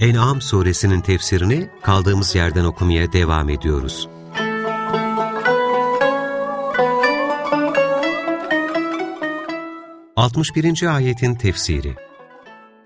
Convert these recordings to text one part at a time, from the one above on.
En'am suresinin tefsirini kaldığımız yerden okumaya devam ediyoruz. Altmış birinci ayetin tefsiri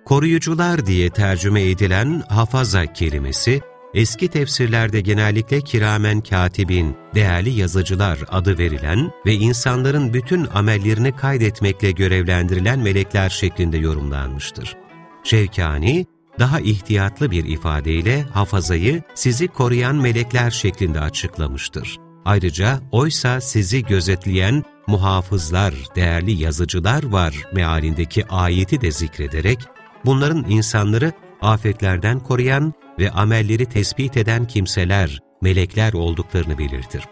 Koruyucular diye tercüme edilen hafaza kelimesi, eski tefsirlerde genellikle kiramen katibin, değerli yazıcılar adı verilen ve insanların bütün amellerini kaydetmekle görevlendirilen melekler şeklinde yorumlanmıştır. Şevkani, daha ihtiyatlı bir ifadeyle hafazayı sizi koruyan melekler şeklinde açıklamıştır. Ayrıca oysa sizi gözetleyen muhafızlar, değerli yazıcılar var mealindeki ayeti de zikrederek, bunların insanları afetlerden koruyan ve amelleri tespit eden kimseler, melekler olduklarını belirtir.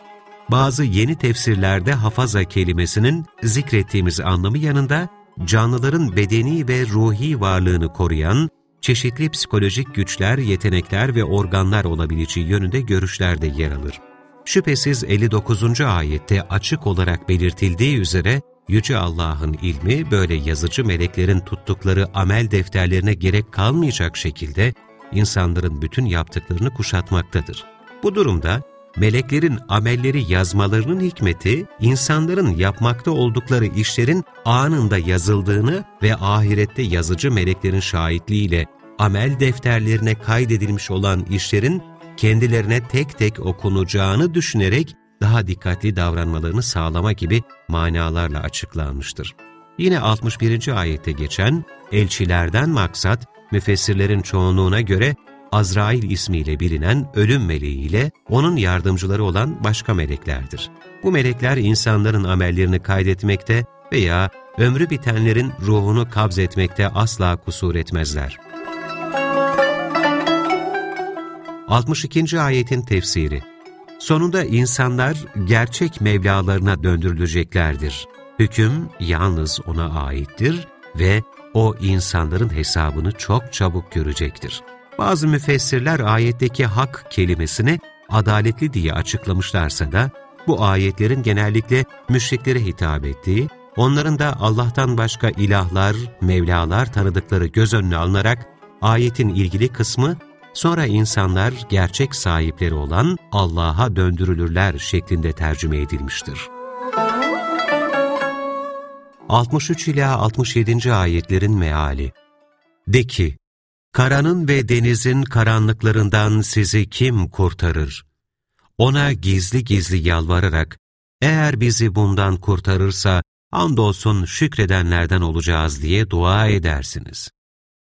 Bazı yeni tefsirlerde hafaza kelimesinin zikrettiğimiz anlamı yanında, canlıların bedeni ve ruhi varlığını koruyan, çeşitli psikolojik güçler, yetenekler ve organlar olabileceği yönünde görüşler de yer alır. Şüphesiz 59. ayette açık olarak belirtildiği üzere, Yüce Allah'ın ilmi böyle yazıcı meleklerin tuttukları amel defterlerine gerek kalmayacak şekilde insanların bütün yaptıklarını kuşatmaktadır. Bu durumda meleklerin amelleri yazmalarının hikmeti, insanların yapmakta oldukları işlerin anında yazıldığını ve ahirette yazıcı meleklerin şahitliğiyle amel defterlerine kaydedilmiş olan işlerin kendilerine tek tek okunacağını düşünerek daha dikkatli davranmalarını sağlama gibi manalarla açıklanmıştır. Yine 61. ayette geçen, elçilerden maksat, müfessirlerin çoğunluğuna göre Azrail ismiyle bilinen ölüm meleği ile onun yardımcıları olan başka meleklerdir. Bu melekler insanların amellerini kaydetmekte veya ömrü bitenlerin ruhunu kabz etmekte asla kusur etmezler. 62. ayetin tefsiri Sonunda insanlar gerçek Mevlalarına döndürüleceklerdir. Hüküm yalnız ona aittir ve o insanların hesabını çok çabuk görecektir. Bazı müfessirler ayetteki hak kelimesini adaletli diye açıklamışlarsa da bu ayetlerin genellikle müşriklere hitap ettiği, onların da Allah'tan başka ilahlar, mevlalar tanıdıkları göz önüne alınarak ayetin ilgili kısmı sonra insanlar gerçek sahipleri olan Allah'a döndürülürler şeklinde tercüme edilmiştir. 63 ila 67. ayetlerin meali De ki, karanın ve denizin karanlıklarından sizi kim kurtarır? Ona gizli gizli yalvararak, eğer bizi bundan kurtarırsa, andolsun şükredenlerden olacağız diye dua edersiniz.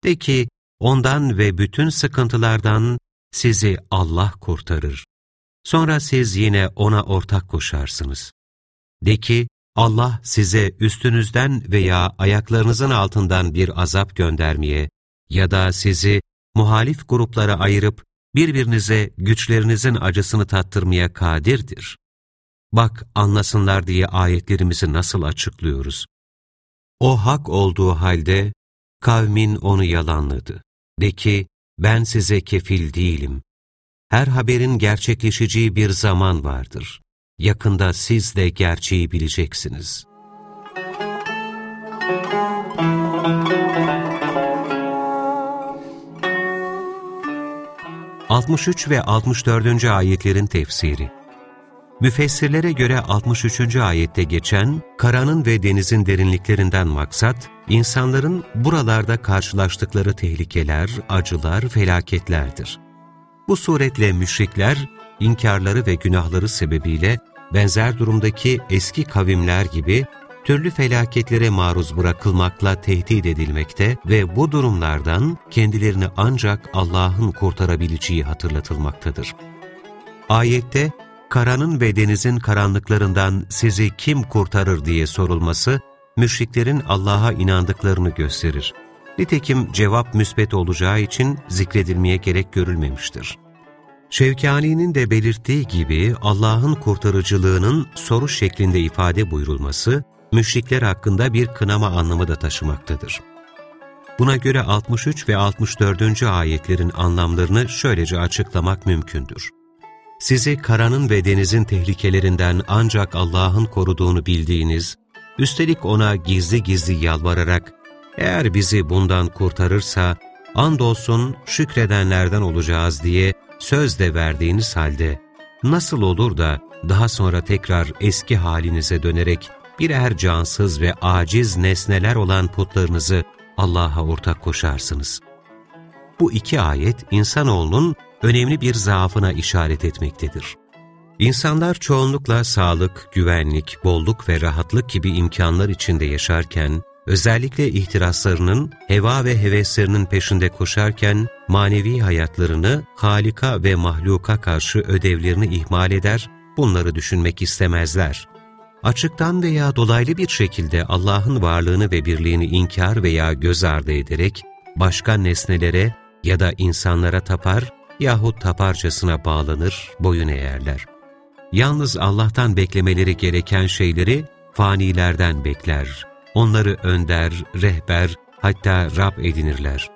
De ki, ondan ve bütün sıkıntılardan sizi Allah kurtarır. Sonra siz yine ona ortak koşarsınız. De ki, Allah size üstünüzden veya ayaklarınızın altından bir azap göndermeye ya da sizi muhalif gruplara ayırıp birbirinize güçlerinizin acısını tattırmaya kadirdir. Bak anlasınlar diye ayetlerimizi nasıl açıklıyoruz. O hak olduğu halde kavmin onu yalanladı. De ki, ben size kefil değilim. Her haberin gerçekleşeceği bir zaman vardır. Yakında siz de gerçeği bileceksiniz. ...63 ve 64. ayetlerin tefsiri Müfessirlere göre 63. ayette geçen, karanın ve denizin derinliklerinden maksat, insanların buralarda karşılaştıkları tehlikeler, acılar, felaketlerdir. Bu suretle müşrikler, inkarları ve günahları sebebiyle benzer durumdaki eski kavimler gibi türlü felaketlere maruz bırakılmakla tehdit edilmekte ve bu durumlardan kendilerini ancak Allah'ın kurtarabileceği hatırlatılmaktadır. Ayette, karanın ve denizin karanlıklarından sizi kim kurtarır diye sorulması, müşriklerin Allah'a inandıklarını gösterir. Nitekim cevap müsbet olacağı için zikredilmeye gerek görülmemiştir. Şevkani'nin de belirttiği gibi Allah'ın kurtarıcılığının soru şeklinde ifade buyurulması, müşrikler hakkında bir kınama anlamı da taşımaktadır. Buna göre 63 ve 64. ayetlerin anlamlarını şöylece açıklamak mümkündür. Sizi karanın ve denizin tehlikelerinden ancak Allah'ın koruduğunu bildiğiniz, üstelik ona gizli gizli yalvararak, eğer bizi bundan kurtarırsa, andolsun şükredenlerden olacağız diye söz de verdiğiniz halde, nasıl olur da daha sonra tekrar eski halinize dönerek birer cansız ve aciz nesneler olan putlarınızı Allah'a ortak koşarsınız. Bu iki ayet insanoğlunun önemli bir zaafına işaret etmektedir. İnsanlar çoğunlukla sağlık, güvenlik, bolluk ve rahatlık gibi imkanlar içinde yaşarken, özellikle ihtiraslarının, heva ve heveslerinin peşinde koşarken, manevi hayatlarını Halika ve mahluka karşı ödevlerini ihmal eder, bunları düşünmek istemezler açıktan veya dolaylı bir şekilde Allah'ın varlığını ve birliğini inkar veya göz ardı ederek başka nesnelere ya da insanlara tapar yahut taparcasına bağlanır, boyun eğerler. Yalnız Allah'tan beklemeleri gereken şeyleri fanilerden bekler. Onları önder, rehber, hatta Rab edinirler.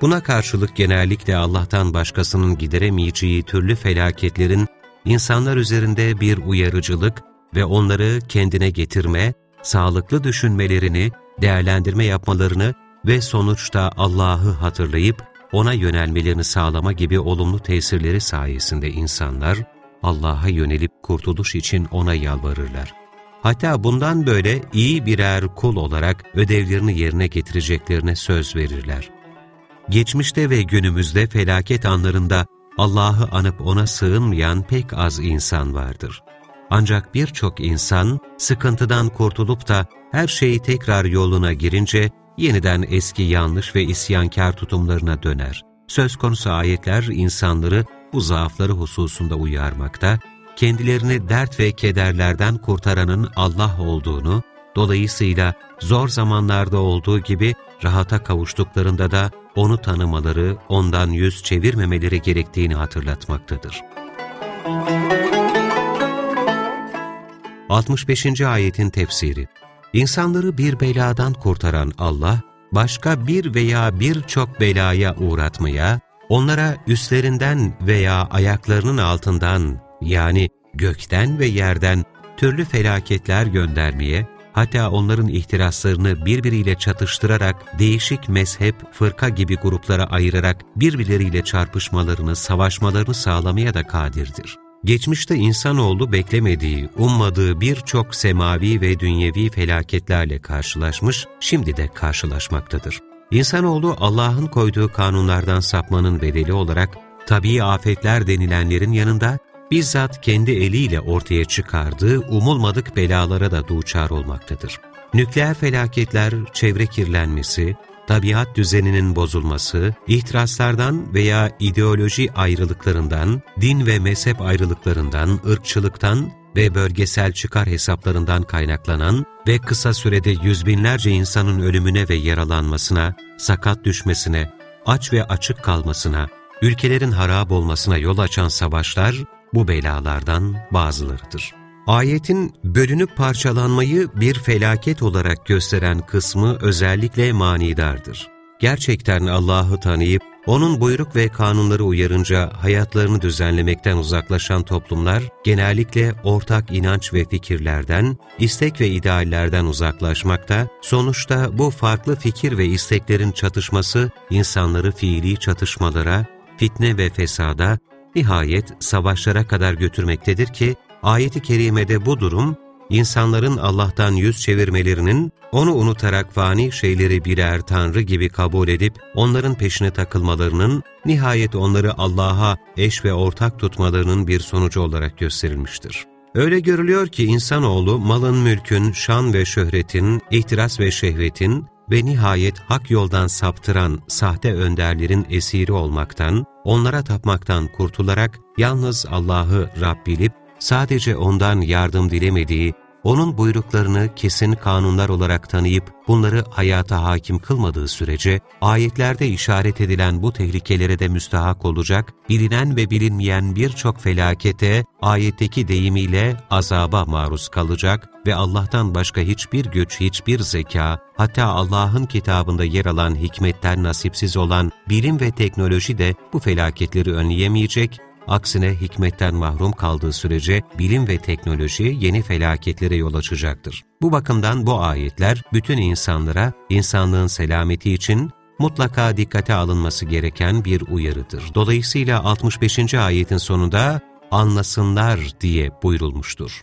Buna karşılık genellikle Allah'tan başkasının gideremeyeceği türlü felaketlerin insanlar üzerinde bir uyarıcılık ve onları kendine getirme, sağlıklı düşünmelerini, değerlendirme yapmalarını ve sonuçta Allah'ı hatırlayıp ona yönelmelerini sağlama gibi olumlu tesirleri sayesinde insanlar Allah'a yönelip kurtuluş için ona yalvarırlar. Hatta bundan böyle iyi birer kul olarak ödevlerini yerine getireceklerine söz verirler. Geçmişte ve günümüzde felaket anlarında Allah'ı anıp ona sığınmayan pek az insan vardır. Ancak birçok insan sıkıntıdan kurtulup da her şey tekrar yoluna girince yeniden eski yanlış ve isyankar tutumlarına döner. Söz konusu ayetler insanları bu zaafları hususunda uyarmakta, kendilerini dert ve kederlerden kurtaranın Allah olduğunu, dolayısıyla zor zamanlarda olduğu gibi rahata kavuştuklarında da onu tanımaları, ondan yüz çevirmemeleri gerektiğini hatırlatmaktadır. Müzik 65. ayetin tefsiri İnsanları bir beladan kurtaran Allah, başka bir veya birçok belaya uğratmaya, onlara üstlerinden veya ayaklarının altından yani gökten ve yerden türlü felaketler göndermeye, hatta onların ihtiraslarını birbiriyle çatıştırarak değişik mezhep, fırka gibi gruplara ayırarak birbirleriyle çarpışmalarını, savaşmalarını sağlamaya da kadirdir. Geçmişte insanoğlu beklemediği, ummadığı birçok semavi ve dünyevi felaketlerle karşılaşmış, şimdi de karşılaşmaktadır. İnsanoğlu Allah'ın koyduğu kanunlardan sapmanın bedeli olarak tabii afetler denilenlerin yanında bizzat kendi eliyle ortaya çıkardığı umulmadık belalara da duçar olmaktadır. Nükleer felaketler, çevre kirlenmesi, tabiat düzeninin bozulması, ihtiraslardan veya ideoloji ayrılıklarından, din ve mezhep ayrılıklarından, ırkçılıktan ve bölgesel çıkar hesaplarından kaynaklanan ve kısa sürede yüz binlerce insanın ölümüne ve yaralanmasına, sakat düşmesine, aç ve açık kalmasına, ülkelerin harap olmasına yol açan savaşlar bu belalardan bazılarıdır. Ayetin bölünüp parçalanmayı bir felaket olarak gösteren kısmı özellikle manidardır. Gerçekten Allah'ı tanıyıp, O'nun buyruk ve kanunları uyarınca hayatlarını düzenlemekten uzaklaşan toplumlar, genellikle ortak inanç ve fikirlerden, istek ve ideallerden uzaklaşmakta, sonuçta bu farklı fikir ve isteklerin çatışması, insanları fiili çatışmalara, fitne ve fesada, nihayet savaşlara kadar götürmektedir ki, Ayet-i kerimede bu durum, insanların Allah'tan yüz çevirmelerinin, onu unutarak fani şeyleri birer tanrı gibi kabul edip onların peşine takılmalarının, nihayet onları Allah'a eş ve ortak tutmalarının bir sonucu olarak gösterilmiştir. Öyle görülüyor ki insanoğlu malın, mülkün, şan ve şöhretin, ihtiras ve şehvetin ve nihayet hak yoldan saptıran sahte önderlerin esiri olmaktan, onlara tapmaktan kurtularak yalnız Allah'ı Rab bilip sadece ondan yardım dilemediği onun buyruklarını kesin kanunlar olarak tanıyıp bunları hayata hakim kılmadığı sürece, ayetlerde işaret edilen bu tehlikelere de müstahak olacak, bilinen ve bilinmeyen birçok felakete, ayetteki deyimiyle azaba maruz kalacak ve Allah'tan başka hiçbir güç, hiçbir zeka, hatta Allah'ın kitabında yer alan hikmetten nasipsiz olan bilim ve teknoloji de bu felaketleri önleyemeyecek, Aksine hikmetten mahrum kaldığı sürece bilim ve teknoloji yeni felaketlere yol açacaktır. Bu bakımdan bu ayetler bütün insanlara insanlığın selameti için mutlaka dikkate alınması gereken bir uyarıdır. Dolayısıyla 65. ayetin sonunda anlasınlar diye buyurulmuştur.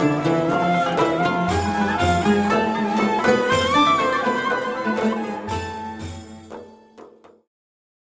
Müzik